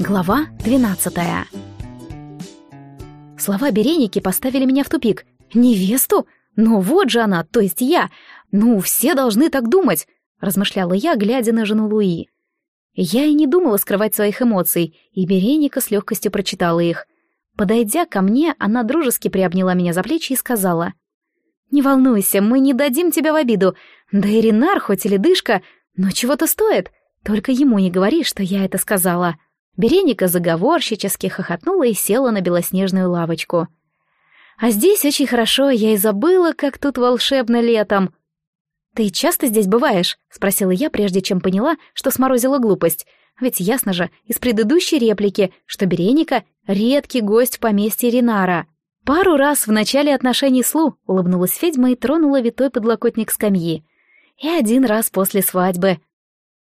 Глава 12 Слова Береники поставили меня в тупик. «Невесту? Ну вот же она, то есть я. Ну, все должны так думать», — размышляла я, глядя на жену Луи. Я и не думала скрывать своих эмоций, и Береника с легкостью прочитала их. Подойдя ко мне, она дружески приобняла меня за плечи и сказала. «Не волнуйся, мы не дадим тебя в обиду. Да и Ренар, хоть и ледышка, но чего-то стоит. Только ему не говори, что я это сказала». Береника заговорщически хохотнула и села на белоснежную лавочку. «А здесь очень хорошо, я и забыла, как тут волшебно летом». «Ты часто здесь бываешь?» — спросила я, прежде чем поняла, что сморозила глупость. Ведь ясно же из предыдущей реплики, что Береника — редкий гость в поместье Ринара. Пару раз в начале отношений с Лу улыбнулась ведьма и тронула витой подлокотник скамьи. И один раз после свадьбы.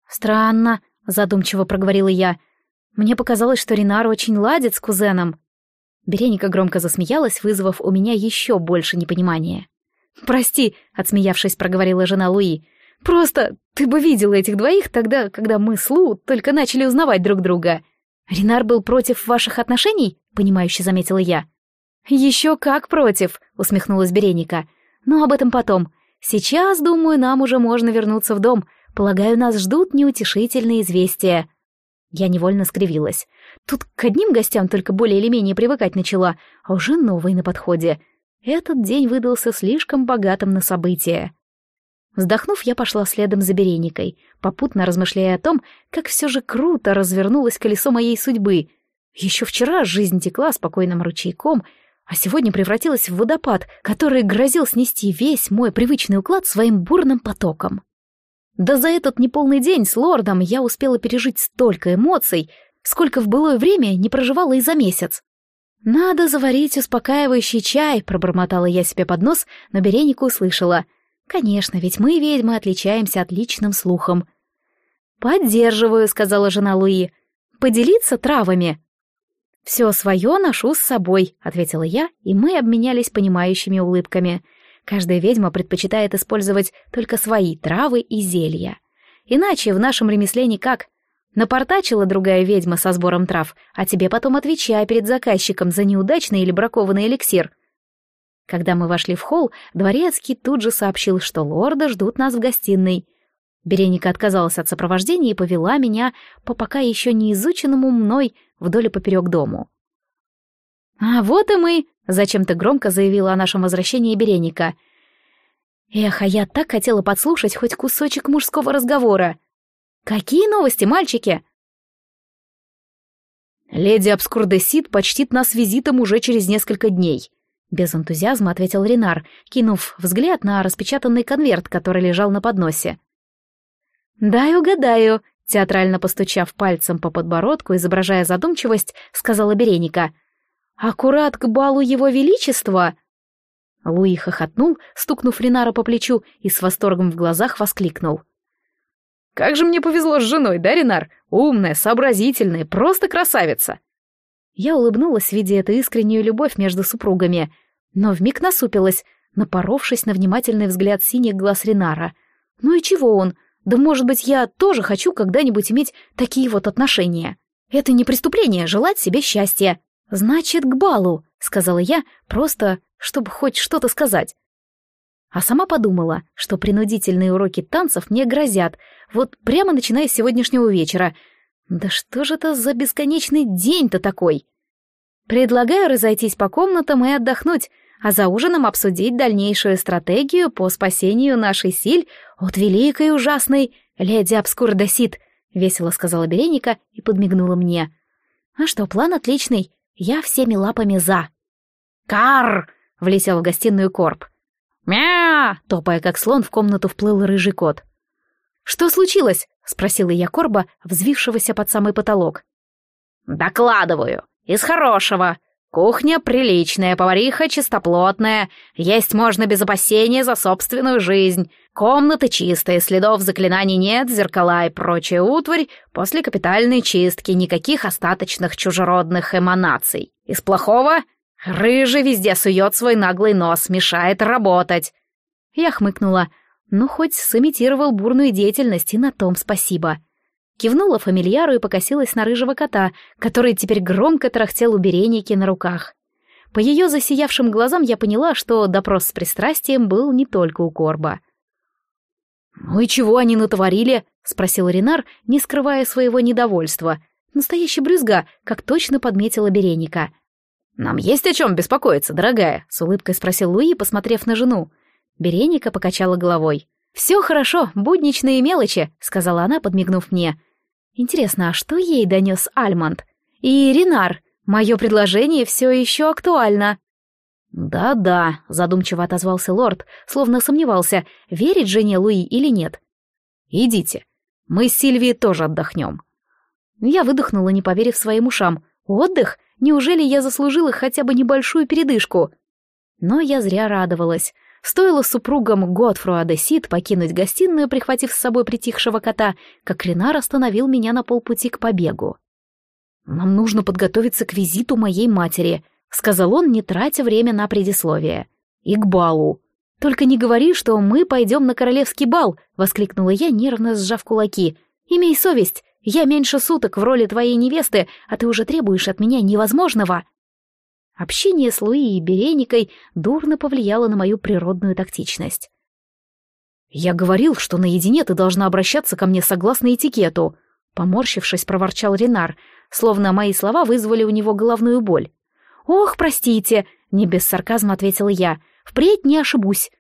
«Странно», — задумчиво проговорила я, мне показалось, что Ренар очень ладит с кузеном. Береника громко засмеялась, вызвав у меня еще больше непонимания. «Прости», — отсмеявшись, проговорила жена Луи. «Просто ты бы видела этих двоих тогда, когда мы с Лу только начали узнавать друг друга. Ренар был против ваших отношений?» — понимающе заметила я. «Еще как против», — усмехнулась Береника. «Но об этом потом. Сейчас, думаю, нам уже можно вернуться в дом. Полагаю, нас ждут неутешительные известия». Я невольно скривилась. Тут к одним гостям только более или менее привыкать начала, а уже новый на подходе. Этот день выдался слишком богатым на события. Вздохнув, я пошла следом за Береникой, попутно размышляя о том, как все же круто развернулось колесо моей судьбы. Еще вчера жизнь текла спокойным ручейком, а сегодня превратилась в водопад, который грозил снести весь мой привычный уклад своим бурным потоком. Да за этот неполный день с лордом я успела пережить столько эмоций, сколько в былое время не проживала и за месяц. «Надо заварить успокаивающий чай», — пробормотала я себе под нос, но Беренику услышала. «Конечно, ведь мы, ведьмы, отличаемся отличным слухом». «Поддерживаю», — сказала жена Луи. «Поделиться травами». «Все свое ношу с собой», — ответила я, и мы обменялись понимающими улыбками — Каждая ведьма предпочитает использовать только свои травы и зелья. Иначе в нашем ремесле никак. Напортачила другая ведьма со сбором трав, а тебе потом отвечай перед заказчиком за неудачный или бракованный эликсир. Когда мы вошли в холл, дворецкий тут же сообщил, что лорда ждут нас в гостиной. Береника отказалась от сопровождения и повела меня по пока еще не изученному мной вдоль и поперек дому. «А вот и мы!» — зачем-то громко заявила о нашем возвращении Береника. Эх, а я так хотела подслушать хоть кусочек мужского разговора. «Какие новости, мальчики?» «Леди Обскурдесит почтит нас визитом уже через несколько дней», — без энтузиазма ответил Ренар, кинув взгляд на распечатанный конверт, который лежал на подносе. «Дай угадаю», — театрально постучав пальцем по подбородку, изображая задумчивость, сказала Береника — «Аккурат к балу его величества!» Луи хохотнул, стукнув Ринара по плечу, и с восторгом в глазах воскликнул. «Как же мне повезло с женой, да, Ринар? Умная, сообразительная, просто красавица!» Я улыбнулась, видя эту искреннюю любовь между супругами, но вмиг насупилась, напоровшись на внимательный взгляд синих глаз Ринара. «Ну и чего он? Да, может быть, я тоже хочу когда-нибудь иметь такие вот отношения. Это не преступление желать себе счастья!» «Значит, к балу», — сказала я, просто, чтобы хоть что-то сказать. А сама подумала, что принудительные уроки танцев мне грозят, вот прямо начиная с сегодняшнего вечера. Да что же это за бесконечный день-то такой? Предлагаю разойтись по комнатам и отдохнуть, а за ужином обсудить дальнейшую стратегию по спасению нашей силь от великой и ужасной леди Обскурдосит, весело сказала Береника и подмигнула мне. А что, план отличный. Я всеми лапами за. «Кар!» — влетел в гостиную корп. «Мя!» — топая как слон, в комнату вплыл рыжий кот. «Что случилось?» — спросила я корба, взвившегося под самый потолок. «Докладываю. Из хорошего. Кухня приличная, повариха чистоплотная, есть можно без опасения за собственную жизнь. Комнаты чистые, следов заклинаний нет, зеркала и прочая утварь. После капитальной чистки никаких остаточных чужеродных эманаций. Из плохого рыжий везде сует свой наглый нос, мешает работать. Я хмыкнула. Ну, хоть сымитировал бурную деятельность, и на том спасибо. Кивнула фамильяру и покосилась на рыжего кота, который теперь громко тарахтел у береники на руках. По ее засиявшим глазам я поняла, что допрос с пристрастием был не только у Корба. «Ну и чего они натворили?» — спросил Ренар, не скрывая своего недовольства. Настоящий брюзга, как точно подметила Береника. «Нам есть о чем беспокоиться, дорогая?» — с улыбкой спросил Луи, посмотрев на жену. Береника покачала головой. «Все хорошо, будничные мелочи», — сказала она, подмигнув мне. «Интересно, а что ей донес Альмонд? И Ренар, мое предложение все еще актуально». «Да-да», — задумчиво отозвался лорд, словно сомневался, верить жене Луи или нет. «Идите. Мы с Сильвией тоже отдохнем». Я выдохнула, не поверив своим ушам. «Отдых? Неужели я заслужила хотя бы небольшую передышку?» Но я зря радовалась. Стоило супругам Готфру Адесит покинуть гостиную, прихватив с собой притихшего кота, как Ренар остановил меня на полпути к побегу. «Нам нужно подготовиться к визиту моей матери», — сказал он, не тратя время на предисловие. «И к балу». «Только не говори, что мы пойдем на королевский бал!» — воскликнула я, нервно сжав кулаки. «Имей совесть! Я меньше суток в роли твоей невесты, а ты уже требуешь от меня невозможного!» Общение с Луи и Береникой дурно повлияло на мою природную тактичность. «Я говорил, что наедине ты должна обращаться ко мне согласно этикету», — поморщившись, проворчал Ренар, словно мои слова вызвали у него головную боль. «Ох, простите!» — не без сарказма ответила я. «Впредь не ошибусь!»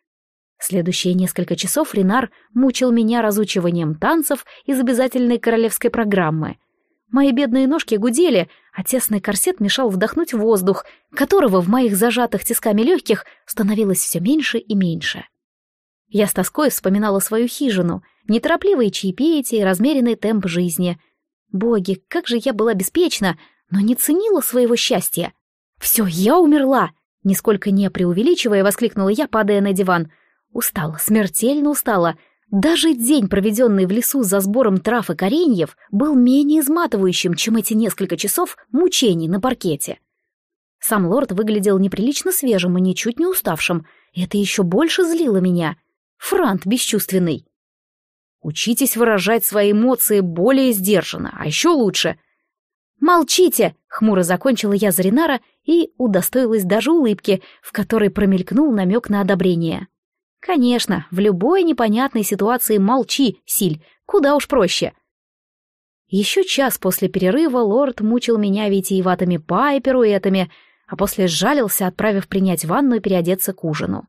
Следующие несколько часов Ренар мучил меня разучиванием танцев из обязательной королевской программы. Мои бедные ножки гудели, а тесный корсет мешал вдохнуть воздух, которого в моих зажатых тисками легких становилось все меньше и меньше. Я с тоской вспоминала свою хижину, неторопливые чаепития и размеренный темп жизни. Боги, как же я была беспечна, но не ценила своего счастья. «Все, я умерла!» Нисколько не преувеличивая, воскликнула я, падая на диван. Устала, смертельно устала. Даже день, проведенный в лесу за сбором трав и кореньев, был менее изматывающим, чем эти несколько часов мучений на паркете. Сам лорд выглядел неприлично свежим и ничуть не уставшим, и это еще больше злило меня. Франт бесчувственный. Учитесь выражать свои эмоции более сдержанно, а еще лучше «Молчите!» — хмуро закончила я за Ринара и удостоилась даже улыбки, в которой промелькнул намек на одобрение. «Конечно, в любой непонятной ситуации молчи, Силь, куда уж проще». Еще час после перерыва лорд мучил меня витиеватыми па и пируэтами, а после сжалился, отправив принять ванну и переодеться к ужину.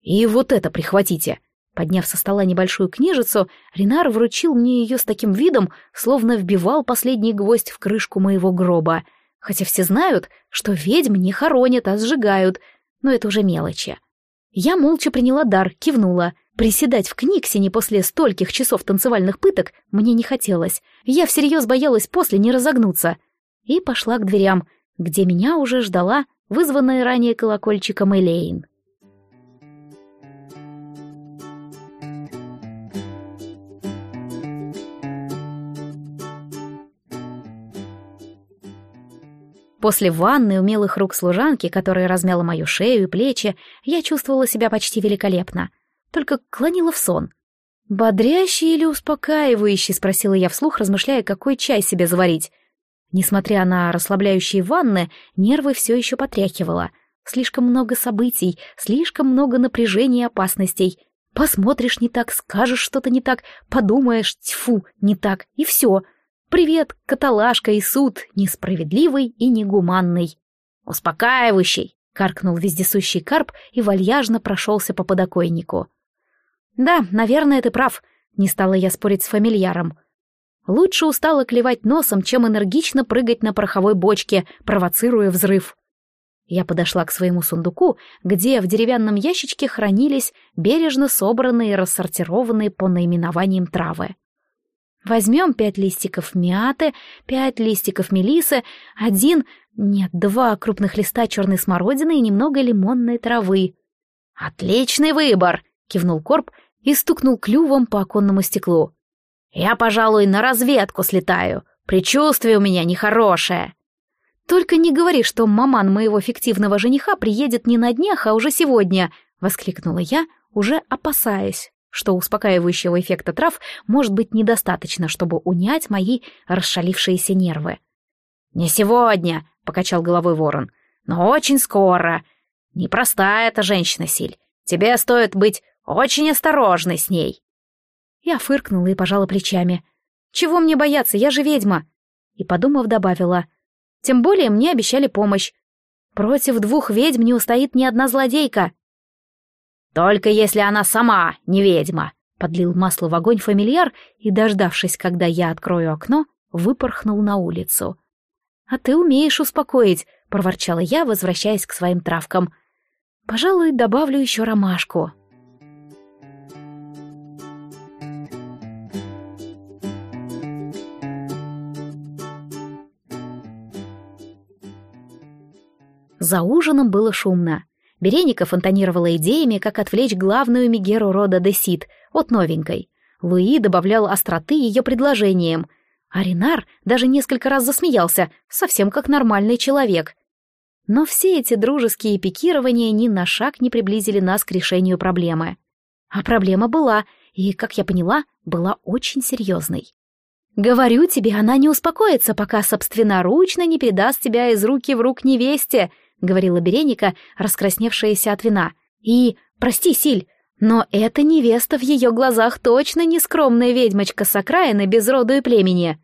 «И вот это прихватите!» Подняв со стола небольшую книжицу, Ренар вручил мне ее с таким видом, словно вбивал последний гвоздь в крышку моего гроба. Хотя все знают, что ведьм не хоронят, а сжигают, но это уже мелочи. Я молча приняла дар, кивнула. Приседать в Книксине после стольких часов танцевальных пыток мне не хотелось. Я всерьез боялась после не разогнуться. И пошла к дверям, где меня уже ждала вызванная ранее колокольчиком Элейн. После ванны умелых рук служанки, которая размяла мою шею и плечи, я чувствовала себя почти великолепно. Только клонила в сон. «Бодрящий или успокаивающий?» — спросила я вслух, размышляя, какой чай себе заварить. Несмотря на расслабляющие ванны, нервы все еще потряхивало. Слишком много событий, слишком много напряжений и опасностей. Посмотришь не так, скажешь что-то не так, подумаешь, тьфу, не так, и все — Привет, каталажка и суд, несправедливый и негуманный. Успокаивающий, каркнул вездесущий карп и вальяжно прошелся по подоконнику. Да, наверное, ты прав, не стала я спорить с фамильяром. Лучше устало клевать носом, чем энергично прыгать на пороховой бочке, провоцируя взрыв. Я подошла к своему сундуку, где в деревянном ящичке хранились бережно собранные и рассортированные по наименованиям травы. Возьмем пять листиков мяты, пять листиков мелисы, один, нет, два крупных листа черной смородины и немного лимонной травы. «Отличный выбор!» — кивнул Корп и стукнул клювом по оконному стеклу. «Я, пожалуй, на разведку слетаю. Причувствие у меня нехорошее». «Только не говори, что маман моего фиктивного жениха приедет не на днях, а уже сегодня», — воскликнула я, уже опасаясь, что успокаивающего эффекта трав может быть недостаточно, чтобы унять мои расшалившиеся нервы. «Не сегодня», — покачал головой ворон, — «но очень скоро. Непростая эта женщина, Силь. Тебе стоит быть очень осторожной с ней». Я фыркнула и пожала плечами. «Чего мне бояться, я же ведьма!» И, подумав, добавила. «Тем более мне обещали помощь. Против двух ведьм не устоит ни одна злодейка». «Только если она сама не ведьма», — подлил масло в огонь фамильяр и, дождавшись, когда я открою окно, выпорхнул на улицу. «А ты умеешь успокоить», — проворчала я, возвращаясь к своим травкам. «Пожалуй, добавлю еще ромашку». За ужином было шумно. Береника фонтанировала идеями, как отвлечь главную Мегеру рода Десит от новенькой. Луи добавлял остроты ее предложениям, а Ренар даже несколько раз засмеялся, совсем как нормальный человек. Но все эти дружеские пикирования ни на шаг не приблизили нас к решению проблемы. А проблема была, и, как я поняла, была очень серьезной. «Говорю тебе, она не успокоится, пока собственноручно не передаст тебя из руки в рук невесте», — говорила Береника, раскрасневшаяся от вина. «И, прости, Силь, но эта невеста в ее глазах точно не скромная ведьмочка с окраины без роду и племени».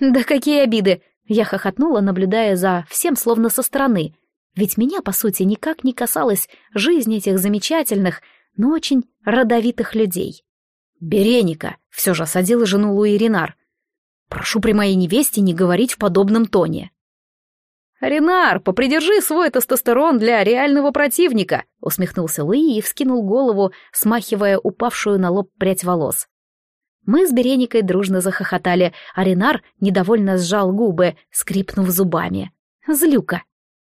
«Да какие обиды!» — я хохотнула, наблюдая за всем словно со стороны. Ведь меня, по сути, никак не касалась жизнь этих замечательных, но очень родовитых людей. «Береника!» — все же осадила жену Луи Ренар. «Прошу при моей невесте не говорить в подобном тоне». «Ренар, попридержи свой тестостерон для реального противника», — усмехнулся Луи и вскинул голову, смахивая упавшую на лоб прядь волос. Мы с Береникой дружно захохотали, а Ренар недовольно сжал губы, скрипнув зубами. Злюка.